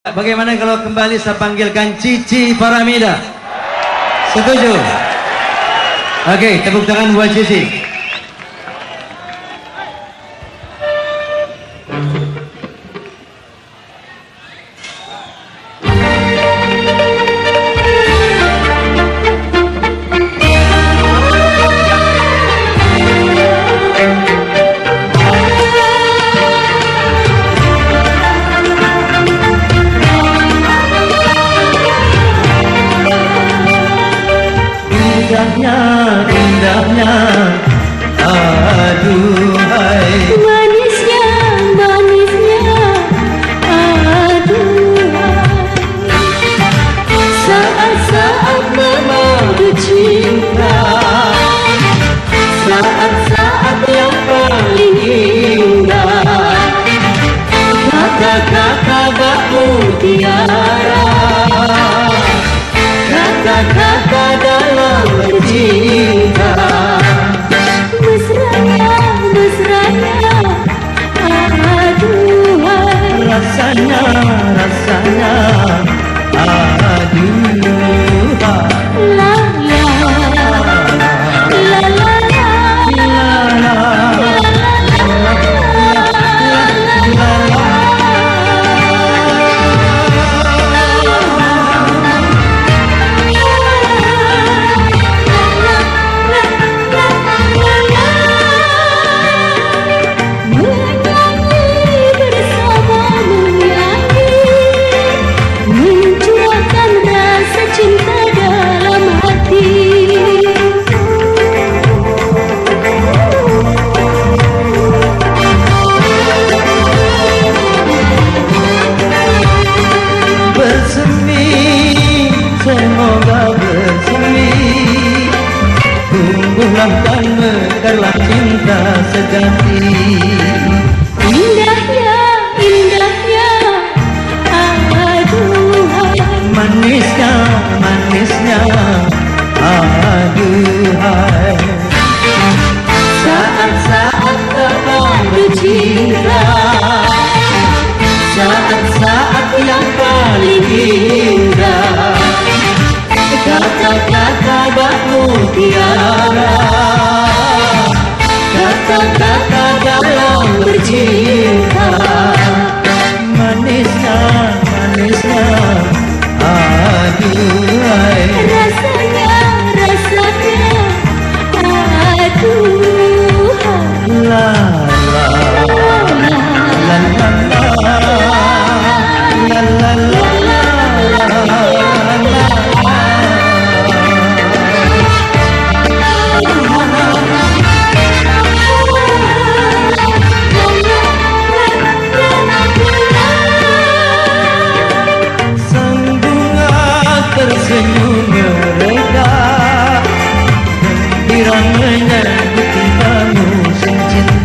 Bagaimana kalau kembali saya panggilkan Cici Paramida? Setuju? Oke, tepuk tangan buat Cici. Aduhai. Manisnya manisnya aduhai. Saat-saat memadu cinta saat-saat yang paling indah kata-kata bak mutiara kata-kata dalam bercinta rasanya rasanya aduhai manisnya manisnya aduhai Saat-saat terlalu cinta saat-saat yang paling indah kata-kata bak mutiara kata-kata 了不起。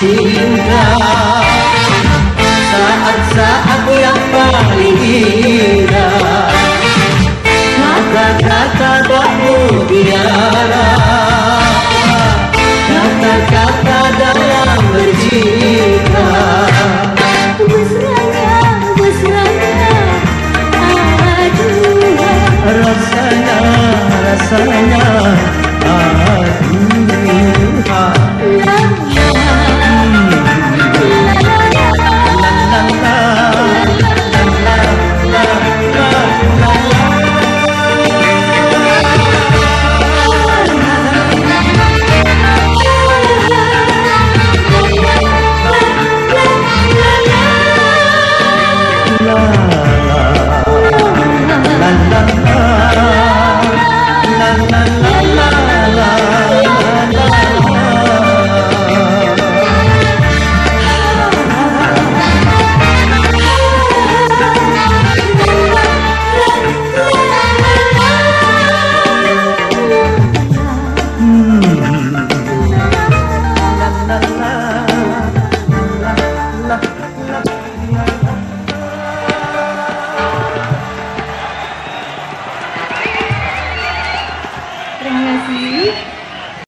see.